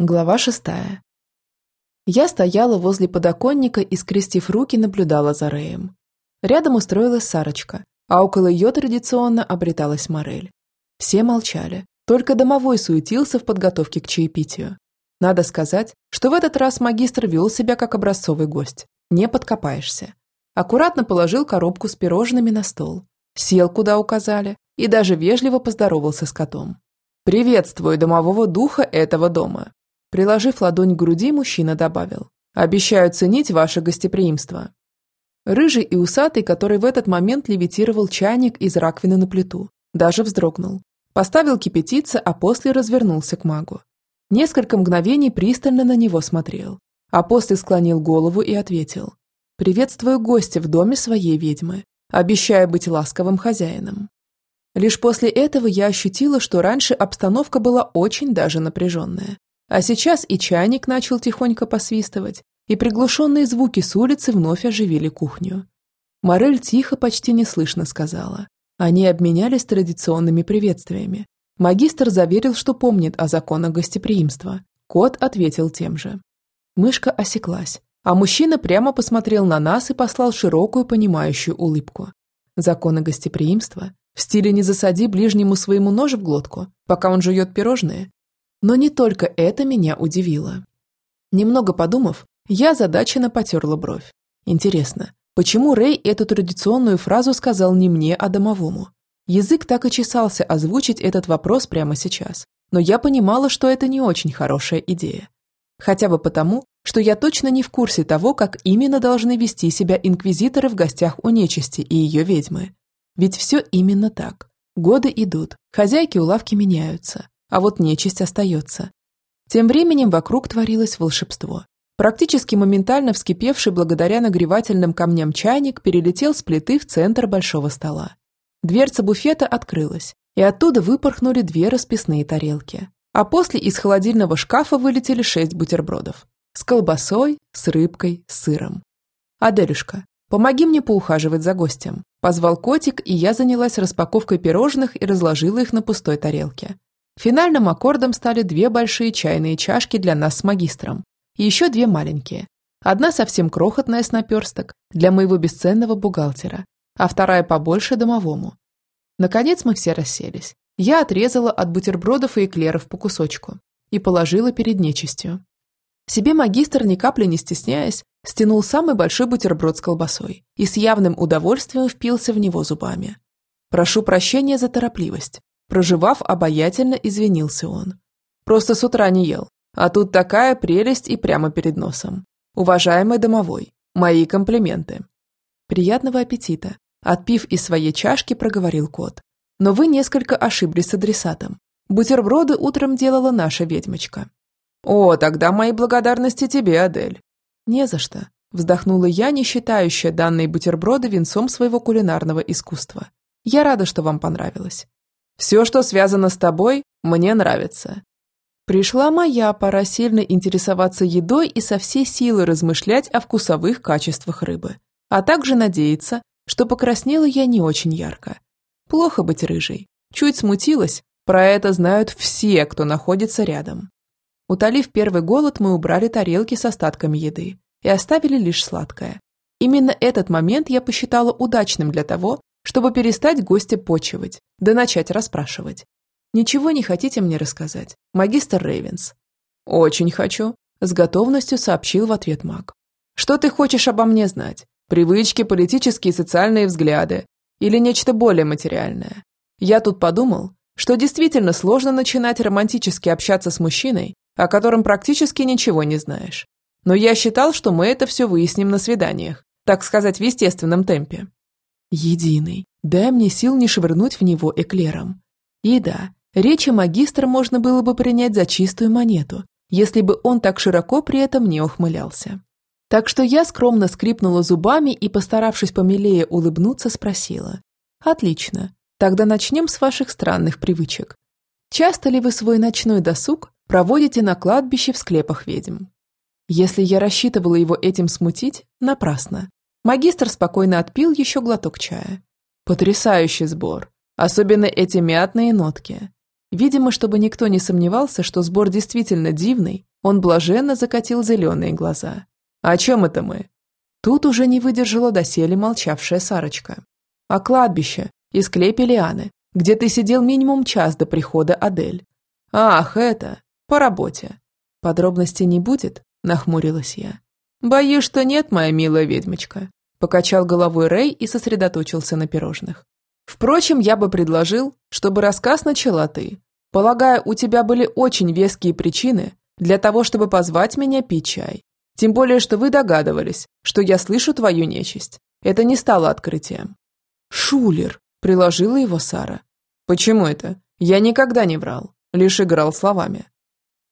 Глава шестая. Я стояла возле подоконника и, скрестив руки, наблюдала за Рэем. Рядом устроилась Сарочка, а около ее традиционно обреталась Морель. Все молчали, только домовой суетился в подготовке к чаепитию. Надо сказать, что в этот раз магистр вел себя как образцовый гость. Не подкопаешься. Аккуратно положил коробку с пирожными на стол, сел, куда указали, и даже вежливо поздоровался с котом. «Приветствую домового духа этого дома. Приложив ладонь к груди, мужчина добавил. «Обещаю ценить ваше гостеприимство». Рыжий и усатый, который в этот момент левитировал чайник из раковины на плиту, даже вздрогнул. Поставил кипятиться, а после развернулся к магу. Несколько мгновений пристально на него смотрел, а после склонил голову и ответил. «Приветствую гостя в доме своей ведьмы. Обещаю быть ласковым хозяином». Лишь после этого я ощутила, что раньше обстановка была очень даже напряженная. А сейчас и чайник начал тихонько посвистывать, и приглушенные звуки с улицы вновь оживили кухню. Морель тихо, почти неслышно сказала. Они обменялись традиционными приветствиями. Магистр заверил, что помнит о законах гостеприимства. Кот ответил тем же. Мышка осеклась, а мужчина прямо посмотрел на нас и послал широкую понимающую улыбку. Законы гостеприимства? В стиле «не засади ближнему своему нож в глотку, пока он жует пирожные»? Но не только это меня удивило. Немного подумав, я озадаченно потерла бровь. Интересно, почему Рэй эту традиционную фразу сказал не мне, а домовому? Язык так и чесался озвучить этот вопрос прямо сейчас, но я понимала, что это не очень хорошая идея. Хотя бы потому, что я точно не в курсе того, как именно должны вести себя инквизиторы в гостях у нечисти и ее ведьмы. Ведь все именно так. Годы идут, хозяйки у лавки меняются, а вот нечисть остается. Тем временем вокруг творилось волшебство. Практически моментально вскипевший благодаря нагревательным камням чайник перелетел с плиты в центр большого стола. Дверца буфета открылась, и оттуда выпорхнули две расписные тарелки. А после из холодильного шкафа вылетели шесть бутербродов. С колбасой, с рыбкой, с сыром. «Аделюшка, помоги мне поухаживать за гостем», – позвал котик, и я занялась распаковкой пирожных и разложила их на пустой тарелке. Финальным аккордом стали две большие чайные чашки для нас с магистром и еще две маленькие. Одна совсем крохотная с наперсток для моего бесценного бухгалтера, а вторая побольше домовому. Наконец мы все расселись. Я отрезала от бутербродов и эклеров по кусочку и положила перед нечистью. Себе магистр, ни капли не стесняясь, стянул самый большой бутерброд с колбасой и с явным удовольствием впился в него зубами. «Прошу прощения за торопливость. Проживав, обаятельно извинился он. Просто с утра не ел. А тут такая прелесть и прямо перед носом. Уважаемый домовой, мои комплименты. Приятного аппетита. Отпив из своей чашки, проговорил кот. Но вы несколько ошиблись с адресатом. Бутерброды утром делала наша ведьмочка. О, тогда мои благодарности тебе, Адель. Не за что. Вздохнула я, не считающая данные бутерброды венцом своего кулинарного искусства. Я рада, что вам понравилось. Все, что связано с тобой, мне нравится. Пришла моя пора сильно интересоваться едой и со всей силы размышлять о вкусовых качествах рыбы, а также надеяться, что покраснела я не очень ярко. Плохо быть рыжей. Чуть смутилась, про это знают все, кто находится рядом. Утолив первый голод, мы убрали тарелки с остатками еды и оставили лишь сладкое. Именно этот момент я посчитала удачным для того, чтобы перестать гостя почивать, да начать расспрашивать. «Ничего не хотите мне рассказать, магистр Рейвенс?» «Очень хочу», – с готовностью сообщил в ответ маг. «Что ты хочешь обо мне знать? Привычки, политические и социальные взгляды? Или нечто более материальное? Я тут подумал, что действительно сложно начинать романтически общаться с мужчиной, о котором практически ничего не знаешь. Но я считал, что мы это все выясним на свиданиях, так сказать, в естественном темпе. Единый. Дай мне сил не швырнуть в него эклером. И да, речи магистра можно было бы принять за чистую монету, если бы он так широко при этом не ухмылялся. Так что я скромно скрипнула зубами и, постаравшись помилее улыбнуться, спросила. «Отлично. Тогда начнем с ваших странных привычек. Часто ли вы свой ночной досуг проводите на кладбище в склепах ведьм?» Если я рассчитывала его этим смутить, напрасно. Магистр спокойно отпил еще глоток чая. Потрясающий сбор. Особенно эти мятные нотки. Видимо, чтобы никто не сомневался, что сбор действительно дивный, он блаженно закатил зеленые глаза. «О чем это мы?» Тут уже не выдержала доселе молчавшая Сарочка. «О кладбище, из склепе Лианы, где ты сидел минимум час до прихода Адель». «Ах, это! По работе». «Подробностей не будет?» – нахмурилась я. «Боюсь, что нет, моя милая ведьмочка», – покачал головой Рэй и сосредоточился на пирожных. «Впрочем, я бы предложил, чтобы рассказ начала ты. Полагаю, у тебя были очень веские причины для того, чтобы позвать меня пить чай. Тем более, что вы догадывались, что я слышу твою нечисть. Это не стало открытием». «Шулер», – приложила его Сара. «Почему это? Я никогда не врал, лишь играл словами».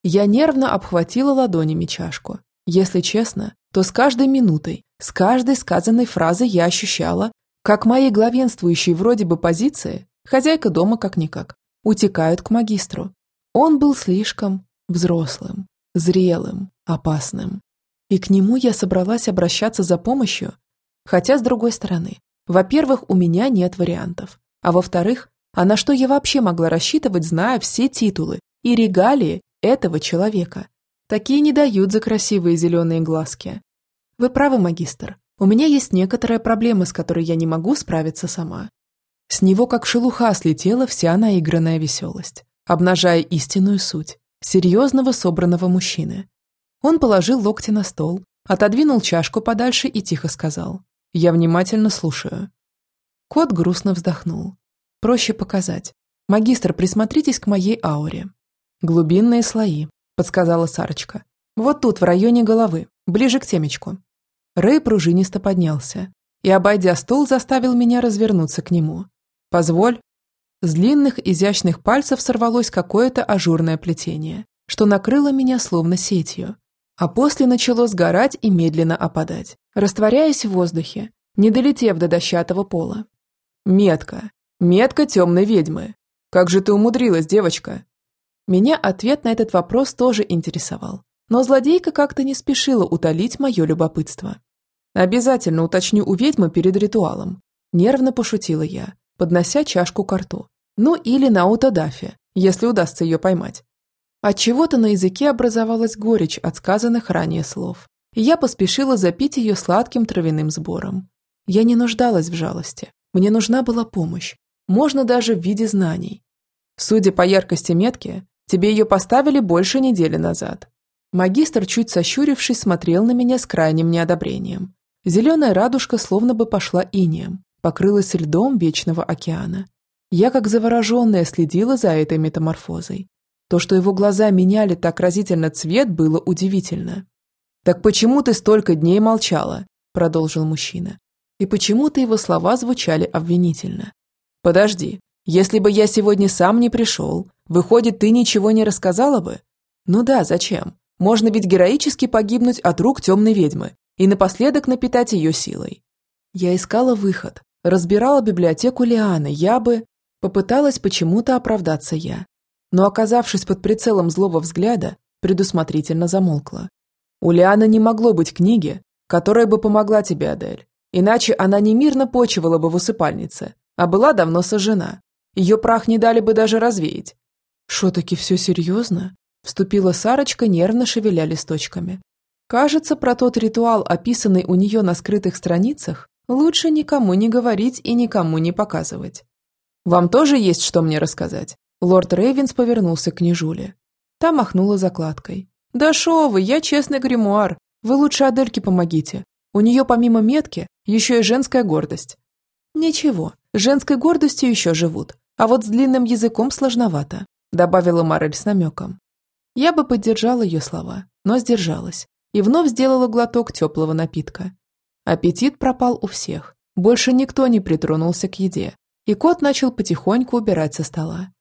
Я нервно обхватила ладонями чашку. Если честно, то с каждой минутой, с каждой сказанной фразой я ощущала, как мои главенствующие вроде бы позиции, хозяйка дома как-никак, утекают к магистру. Он был слишком взрослым, зрелым, опасным. И к нему я собралась обращаться за помощью. Хотя, с другой стороны, во-первых, у меня нет вариантов. А во-вторых, а на что я вообще могла рассчитывать, зная все титулы и регалии этого человека? Такие не дают за красивые зеленые глазки. Вы правы, магистр. У меня есть некоторая проблема, с которой я не могу справиться сама. С него как шелуха слетела вся наигранная веселость, обнажая истинную суть серьезного собранного мужчины. Он положил локти на стол, отодвинул чашку подальше и тихо сказал «Я внимательно слушаю». Кот грустно вздохнул. «Проще показать. Магистр, присмотритесь к моей ауре». «Глубинные слои», – подсказала Сарочка. «Вот тут, в районе головы, ближе к темечку». Рэй пружинисто поднялся и, обойдя стол, заставил меня развернуться к нему. «Позволь». С длинных изящных пальцев сорвалось какое-то ажурное плетение, что накрыло меня словно сетью, а после начало сгорать и медленно опадать, растворяясь в воздухе, не долетев до дощатого пола. «Метка! Метка темной ведьмы! Как же ты умудрилась, девочка?» Меня ответ на этот вопрос тоже интересовал, но злодейка как-то не спешила утолить мое любопытство. «Обязательно уточню у ведьмы перед ритуалом», – нервно пошутила я, поднося чашку к рту. Ну или на аутодафе, если удастся ее поймать. От чего то на языке образовалась горечь от сказанных ранее слов, и я поспешила запить ее сладким травяным сбором. Я не нуждалась в жалости, мне нужна была помощь, можно даже в виде знаний. Судя по яркости метки, тебе ее поставили больше недели назад. Магистр, чуть сощурившись, смотрел на меня с крайним неодобрением. Зеленая радужка словно бы пошла инеем, покрылась льдом вечного океана. Я, как завороженная, следила за этой метаморфозой. То, что его глаза меняли так разительно цвет, было удивительно. «Так почему ты столько дней молчала?» – продолжил мужчина. И почему-то его слова звучали обвинительно. «Подожди, если бы я сегодня сам не пришел, выходит, ты ничего не рассказала бы?» «Ну да, зачем? Можно ведь героически погибнуть от рук темной ведьмы и напоследок напитать ее силой». Я искала выход, разбирала библиотеку Лианы, я бы... Попыталась почему-то оправдаться я. Но, оказавшись под прицелом злого взгляда, предусмотрительно замолкла. У Лианы не могло быть книги, которая бы помогла тебе, Адель. Иначе она не мирно почивала бы в усыпальнице, а была давно сожжена. Ее прах не дали бы даже развеять. «Шо-таки все серьезно?» Вступила Сарочка, нервно шевеля листочками. Кажется, про тот ритуал, описанный у нее на скрытых страницах, лучше никому не говорить и никому не показывать. «Вам тоже есть что мне рассказать?» Лорд Рейвенс повернулся к Нежуле. Та махнула закладкой. «Да шо вы, я честный гримуар. Вы лучше Адельке помогите. У нее помимо метки еще и женская гордость». «Ничего, женской гордостью еще живут, а вот с длинным языком сложновато», добавила Марель с намеком. Я бы поддержала ее слова, но сдержалась и вновь сделала глоток теплого напитка. Аппетит пропал у всех. Больше никто не притронулся к еде, и кот начал потихоньку убирать со стола.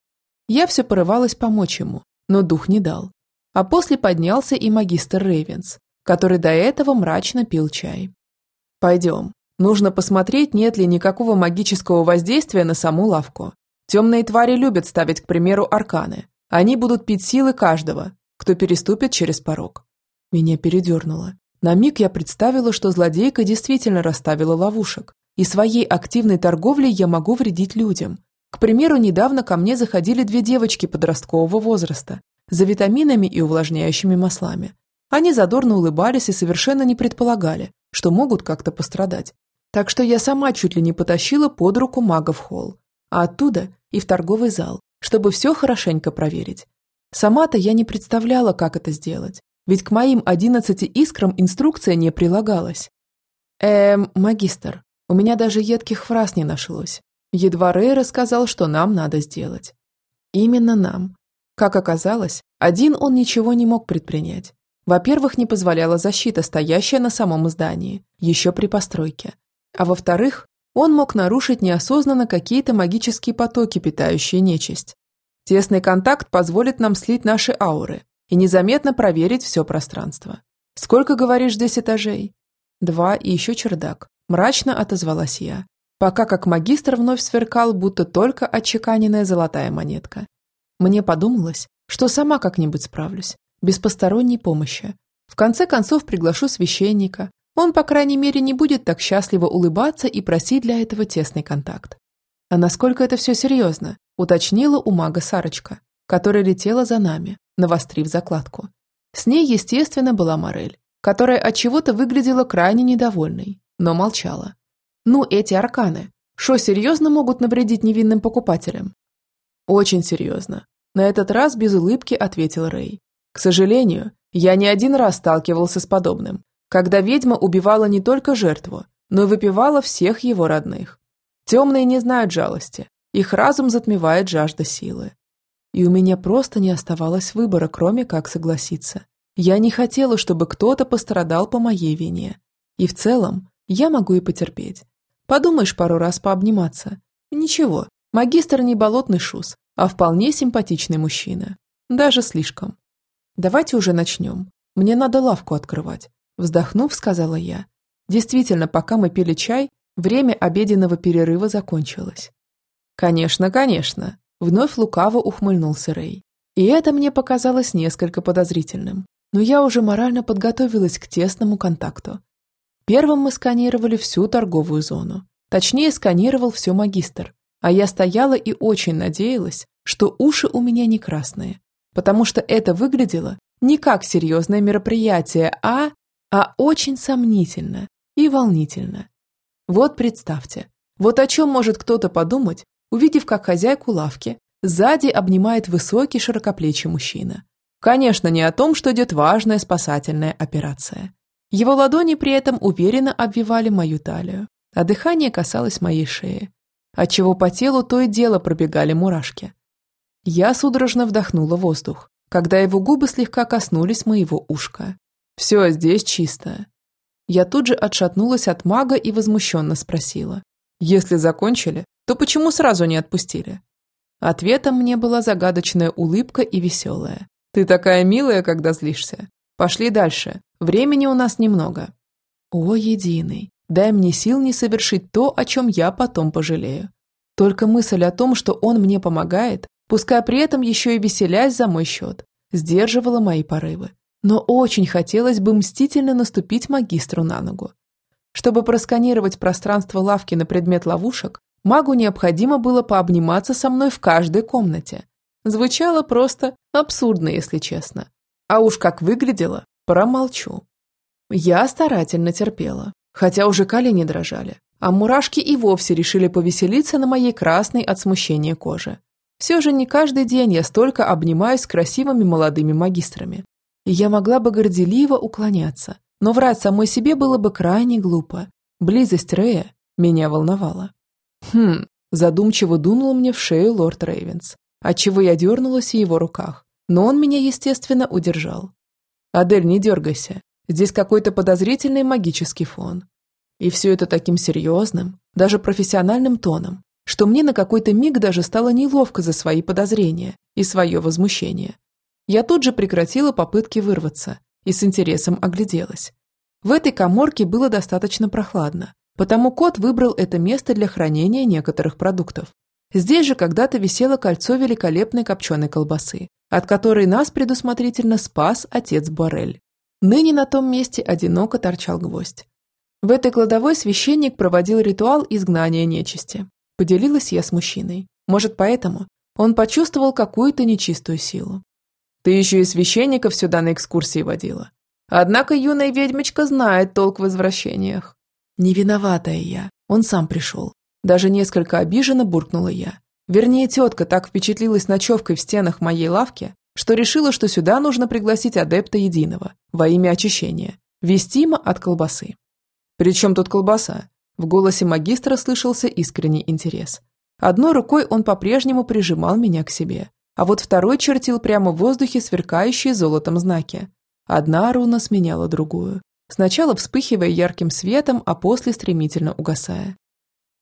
Я все порывалась помочь ему, но дух не дал. А после поднялся и магистр Рейвенс, который до этого мрачно пил чай. «Пойдем. Нужно посмотреть, нет ли никакого магического воздействия на саму лавку. Темные твари любят ставить, к примеру, арканы. Они будут пить силы каждого, кто переступит через порог». Меня передернуло. На миг я представила, что злодейка действительно расставила ловушек, и своей активной торговлей я могу вредить людям, К примеру, недавно ко мне заходили две девочки подросткового возраста за витаминами и увлажняющими маслами. Они задорно улыбались и совершенно не предполагали, что могут как-то пострадать. Так что я сама чуть ли не потащила под руку мага в холл, а оттуда и в торговый зал, чтобы все хорошенько проверить. Сама-то я не представляла, как это сделать, ведь к моим одиннадцати искрам инструкция не прилагалась. Эм, магистр, у меня даже едких фраз не нашлось. Едва Рэй рассказал, что нам надо сделать. Именно нам. Как оказалось, один он ничего не мог предпринять. Во-первых, не позволяла защита, стоящая на самом здании, еще при постройке. А во-вторых, он мог нарушить неосознанно какие-то магические потоки, питающие нечисть. Тесный контакт позволит нам слить наши ауры и незаметно проверить все пространство. Сколько, говоришь, здесь этажей? Два и еще чердак. Мрачно отозвалась я, пока как магистр вновь сверкал, будто только отчеканенная золотая монетка. Мне подумалось, что сама как-нибудь справлюсь, без посторонней помощи. В конце концов приглашу священника. Он, по крайней мере, не будет так счастливо улыбаться и просить для этого тесный контакт. А насколько это все серьезно, уточнила у мага Сарочка, которая летела за нами, навострив закладку. С ней, естественно, была Морель, которая от чего-то выглядела крайне недовольной, но молчала. Ну, эти арканы. Что, серьезно могут навредить невинным покупателям? Очень серьезно. На этот раз без улыбки ответил Рэй. К сожалению, я не один раз сталкивался с подобным, когда ведьма убивала не только жертву, но и выпивала всех его родных. Темные не знают жалости, их разум затмевает жажда силы. И у меня просто не оставалось выбора, кроме как согласиться. Я не хотела, чтобы кто-то пострадал по моей вине. И в целом, я могу и потерпеть. Подумаешь пару раз пообниматься. Ничего, магистр не болотный шус, а вполне симпатичный мужчина. Даже слишком. Давайте уже начнем. Мне надо лавку открывать. Вздохнув, сказала я. Действительно, пока мы пили чай, время обеденного перерыва закончилось. Конечно, конечно. Вновь лукаво ухмыльнулся Рэй. И это мне показалось несколько подозрительным. Но я уже морально подготовилась к тесному контакту. Первым мы сканировали всю торговую зону. Точнее, сканировал все магистр. А я стояла и очень надеялась, что уши у меня не красные. Потому что это выглядело не как серьезное мероприятие, а... а очень сомнительно и волнительно. Вот представьте, вот о чем может кто-то подумать, увидев, как хозяйку лавки сзади обнимает высокий широкоплечий мужчина. Конечно, не о том, что идет важная спасательная операция. Его ладони при этом уверенно обвивали мою талию, а дыхание касалось моей шеи, отчего по телу то и дело пробегали мурашки. Я судорожно вдохнула воздух, когда его губы слегка коснулись моего ушка. «Все здесь чисто». Я тут же отшатнулась от мага и возмущенно спросила. «Если закончили, то почему сразу не отпустили?» Ответом мне была загадочная улыбка и веселая. «Ты такая милая, когда злишься. Пошли дальше. Времени у нас немного. О, единый, дай мне сил не совершить то, о чем я потом пожалею. Только мысль о том, что он мне помогает, пускай при этом еще и веселясь за мой счет, сдерживала мои порывы. Но очень хотелось бы мстительно наступить магистру на ногу. Чтобы просканировать пространство лавки на предмет ловушек, магу необходимо было пообниматься со мной в каждой комнате. Звучало просто абсурдно, если честно. А уж как выглядело, Промолчу. Я старательно терпела, хотя уже колени дрожали, а мурашки и вовсе решили повеселиться на моей красной от смущения коже. Все же не каждый день я столько обнимаюсь с красивыми молодыми магистрами. Я могла бы горделиво уклоняться, но врать самой себе было бы крайне глупо. Близость Рея меня волновала. Хм, задумчиво дунул мне в шею лорд Рейвенс, отчего я дернулась в его руках, но он меня, естественно, удержал. «Адель, не дергайся. Здесь какой-то подозрительный магический фон». И все это таким серьезным, даже профессиональным тоном, что мне на какой-то миг даже стало неловко за свои подозрения и свое возмущение. Я тут же прекратила попытки вырваться и с интересом огляделась. В этой коморке было достаточно прохладно, потому кот выбрал это место для хранения некоторых продуктов. Здесь же когда-то висело кольцо великолепной копченой колбасы, от которой нас предусмотрительно спас отец Борель. Ныне на том месте одиноко торчал гвоздь. В этой кладовой священник проводил ритуал изгнания нечисти. Поделилась я с мужчиной. Может, поэтому он почувствовал какую-то нечистую силу. Ты еще и священников сюда на экскурсии водила. Однако юная ведьмочка знает толк в возвращениях. Не виноватая я, он сам пришел. Даже несколько обиженно буркнула я. Вернее, тетка так впечатлилась ночевкой в стенах моей лавки, что решила, что сюда нужно пригласить адепта единого во имя очищения, вестимо от колбасы. «Причем тут колбаса?» В голосе магистра слышался искренний интерес. Одной рукой он по-прежнему прижимал меня к себе, а вот второй чертил прямо в воздухе сверкающие золотом знаки. Одна руна сменяла другую, сначала вспыхивая ярким светом, а после стремительно угасая.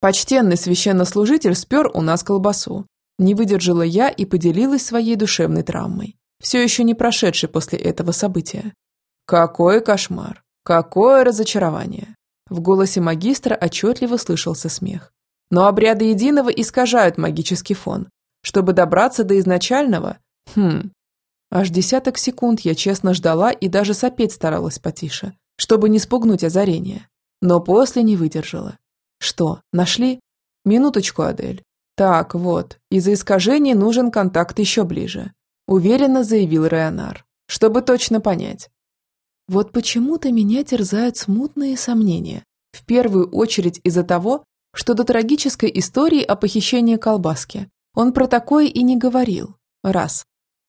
Почтенный священнослужитель спер у нас колбасу. Не выдержала я и поделилась своей душевной травмой, все еще не прошедшей после этого события. Какой кошмар! Какое разочарование! В голосе магистра отчетливо слышался смех. Но обряды единого искажают магический фон. Чтобы добраться до изначального... Хм... Аж десяток секунд я честно ждала и даже сопеть старалась потише, чтобы не спугнуть озарение. Но после не выдержала. Что, нашли? Минуточку, Адель. Так, вот, из-за искажений нужен контакт еще ближе. Уверенно заявил Реонар, чтобы точно понять. Вот почему-то меня терзают смутные сомнения. В первую очередь из-за того, что до трагической истории о похищении колбаски он про такое и не говорил. Раз.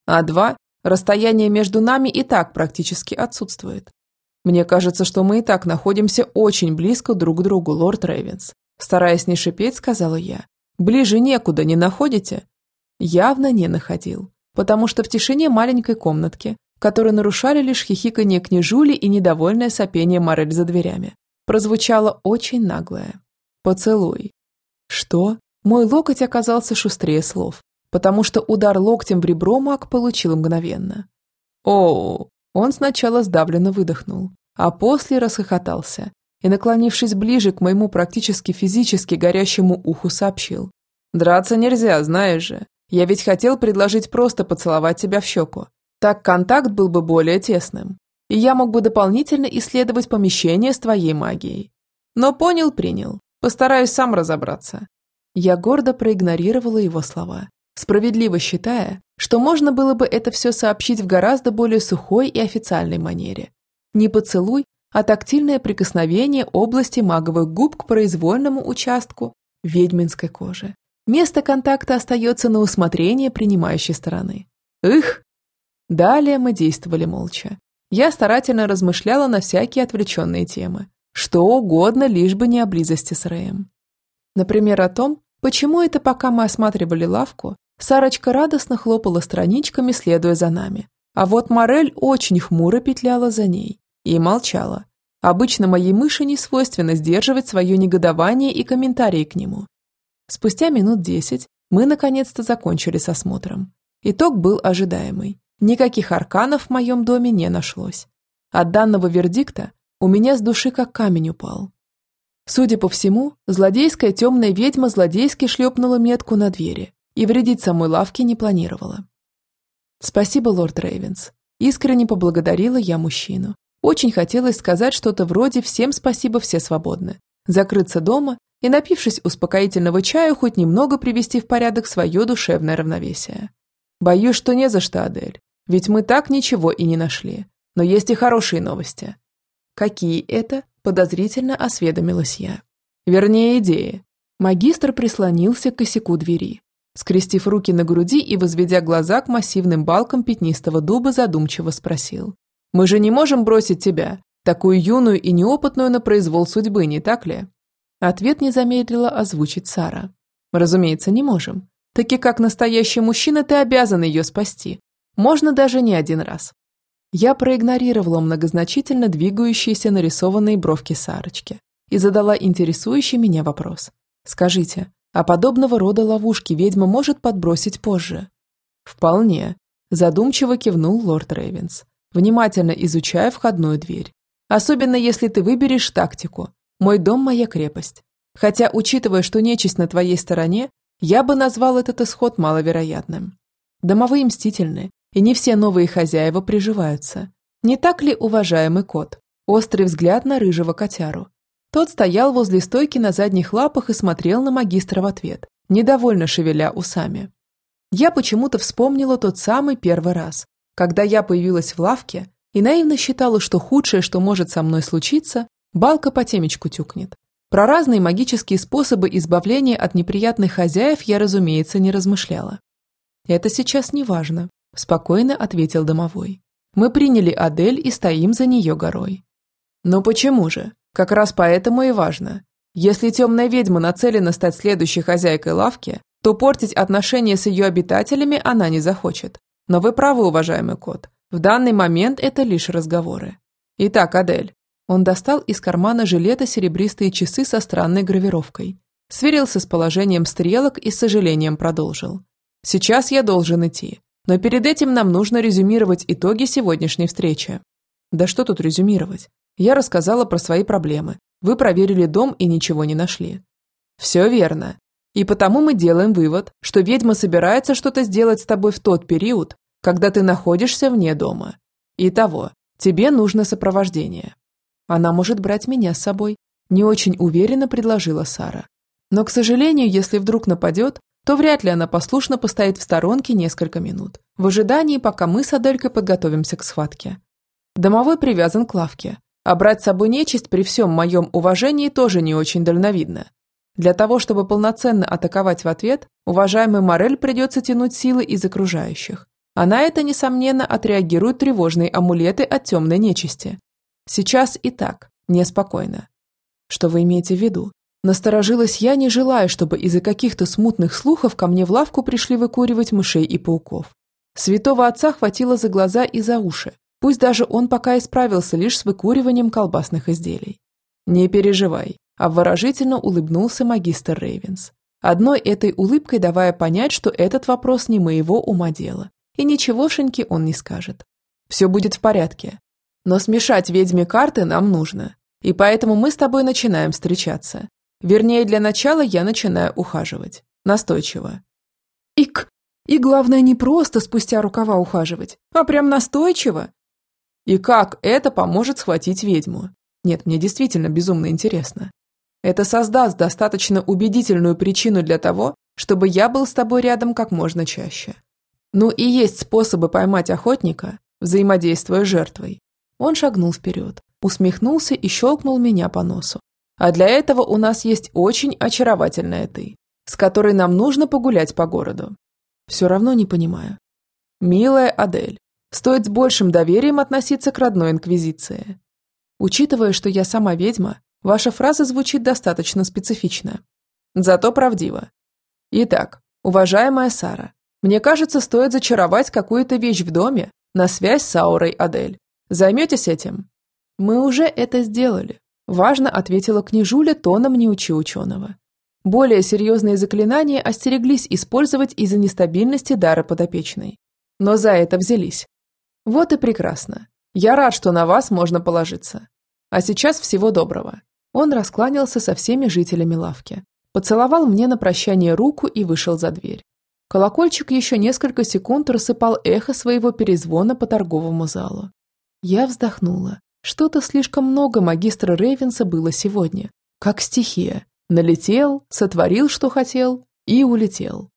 А два. Расстояние между нами и так практически отсутствует. Мне кажется, что мы и так находимся очень близко друг к другу, лорд Рейвенс. Стараясь не шипеть, сказала я. Ближе некуда, не находите? Явно не находил, потому что в тишине маленькой комнатки, которую нарушали лишь хихиканье княжули и недовольное сопение Морель за дверями, прозвучало очень наглое. «Поцелуй». Что? Мой локоть оказался шустрее слов, потому что удар локтем в ребро маг получил мгновенно. О, он сначала сдавленно выдохнул, а после расхохотался и, наклонившись ближе к моему практически физически горящему уху, сообщил. «Драться нельзя, знаешь же. Я ведь хотел предложить просто поцеловать тебя в щеку. Так контакт был бы более тесным, и я мог бы дополнительно исследовать помещение с твоей магией. Но понял-принял. Постараюсь сам разобраться. Я гордо проигнорировала его слова, справедливо считая, что можно было бы это все сообщить в гораздо более сухой и официальной манере. Не поцелуй, а тактильное прикосновение области маговых губ к произвольному участку ведьминской кожи. Место контакта остается на усмотрение принимающей стороны. Их! Далее мы действовали молча. Я старательно размышляла на всякие отвлеченные темы. Что угодно, лишь бы не о близости с Рэем. Например, о том, почему это пока мы осматривали лавку, Сарочка радостно хлопала страничками, следуя за нами. А вот Морель очень хмуро петляла за ней и молчала. Обычно моей мыши не свойственно сдерживать свое негодование и комментарии к нему. Спустя минут десять мы наконец-то закончили с осмотром. Итог был ожидаемый. Никаких арканов в моем доме не нашлось. От данного вердикта у меня с души как камень упал. Судя по всему, злодейская темная ведьма злодейски шлепнула метку на двери и вредить самой лавке не планировала. «Спасибо, лорд Рейвенс». Искренне поблагодарила я мужчину. Очень хотелось сказать что-то вроде «всем спасибо, все свободны», закрыться дома и, напившись успокоительного чая, хоть немного привести в порядок свое душевное равновесие. Боюсь, что не за что, Адель, ведь мы так ничего и не нашли. Но есть и хорошие новости. Какие это? Подозрительно осведомилась я. Вернее, идеи. Магистр прислонился к косяку двери. Скрестив руки на груди и возведя глаза к массивным балкам пятнистого дуба, задумчиво спросил. «Мы же не можем бросить тебя, такую юную и неопытную на произвол судьбы, не так ли?» Ответ не замедлила озвучить Сара. «Разумеется, не можем. Таки как настоящий мужчина ты обязан ее спасти. Можно даже не один раз. Я проигнорировала многозначительно двигающиеся нарисованные бровки Сарочки и задала интересующий меня вопрос. «Скажите, а подобного рода ловушки ведьма может подбросить позже?» «Вполне», – задумчиво кивнул лорд Рейвенс, внимательно изучая входную дверь. «Особенно если ты выберешь тактику. Мой дом – моя крепость. Хотя, учитывая, что нечисть на твоей стороне, я бы назвал этот исход маловероятным. Домовые мстительны, и не все новые хозяева приживаются. Не так ли, уважаемый кот? Острый взгляд на рыжего котяру. Тот стоял возле стойки на задних лапах и смотрел на магистра в ответ, недовольно шевеля усами. Я почему-то вспомнила тот самый первый раз, когда я появилась в лавке и наивно считала, что худшее, что может со мной случиться, балка по темечку тюкнет. Про разные магические способы избавления от неприятных хозяев я, разумеется, не размышляла. «Это сейчас не важно», – спокойно ответил домовой. «Мы приняли Адель и стоим за нее горой». «Но почему же? Как раз поэтому и важно. Если темная ведьма нацелена стать следующей хозяйкой лавки, то портить отношения с ее обитателями она не захочет. Но вы правы, уважаемый кот. В данный момент это лишь разговоры. Итак, Адель. Он достал из кармана жилета серебристые часы со странной гравировкой. Сверился с положением стрелок и с сожалением продолжил. Сейчас я должен идти. Но перед этим нам нужно резюмировать итоги сегодняшней встречи. Да что тут резюмировать? Я рассказала про свои проблемы. Вы проверили дом и ничего не нашли. Все верно. И потому мы делаем вывод, что ведьма собирается что-то сделать с тобой в тот период, когда ты находишься вне дома. Итого, тебе нужно сопровождение. Она может брать меня с собой, не очень уверенно предложила Сара. Но, к сожалению, если вдруг нападет, то вряд ли она послушно постоит в сторонке несколько минут, в ожидании, пока мы с Аделькой подготовимся к схватке. Домовой привязан к лавке, а брать с собой нечисть при всем моем уважении тоже не очень дальновидно. Для того, чтобы полноценно атаковать в ответ, уважаемый Морель придется тянуть силы из окружающих, а на это, несомненно, отреагируют тревожные амулеты от темной нечисти. Сейчас и так, неспокойно. Что вы имеете в виду? Насторожилась я, не желая, чтобы из-за каких-то смутных слухов ко мне в лавку пришли выкуривать мышей и пауков. Святого отца хватило за глаза и за уши, пусть даже он пока исправился лишь с выкуриванием колбасных изделий. «Не переживай», – обворожительно улыбнулся магистр Рейвенс, одной этой улыбкой давая понять, что этот вопрос не моего ума дело, и ничегошеньки он не скажет. Все будет в порядке. Но смешать ведьме карты нам нужно, и поэтому мы с тобой начинаем встречаться. Вернее, для начала я начинаю ухаживать. Настойчиво. Ик! И главное, не просто спустя рукава ухаживать, а прям настойчиво. И как это поможет схватить ведьму? Нет, мне действительно безумно интересно. Это создаст достаточно убедительную причину для того, чтобы я был с тобой рядом как можно чаще. Ну и есть способы поймать охотника, взаимодействуя с жертвой. Он шагнул вперед, усмехнулся и щелкнул меня по носу. А для этого у нас есть очень очаровательная ты, с которой нам нужно погулять по городу. Все равно не понимаю. Милая Адель, стоит с большим доверием относиться к родной инквизиции. Учитывая, что я сама ведьма, ваша фраза звучит достаточно специфично. Зато правдиво. Итак, уважаемая Сара, мне кажется, стоит зачаровать какую-то вещь в доме на связь с аурой Адель. Займетесь этим? Мы уже это сделали. Важно ответила княжуля тоном не учи ученого. Более серьезные заклинания остереглись использовать из-за нестабильности дара подопечной. Но за это взялись. Вот и прекрасно. Я рад, что на вас можно положиться. А сейчас всего доброго. Он раскланялся со всеми жителями лавки. Поцеловал мне на прощание руку и вышел за дверь. Колокольчик еще несколько секунд рассыпал эхо своего перезвона по торговому залу. Я вздохнула. Что-то слишком много магистра Рейвенса было сегодня. Как стихия. Налетел, сотворил, что хотел, и улетел.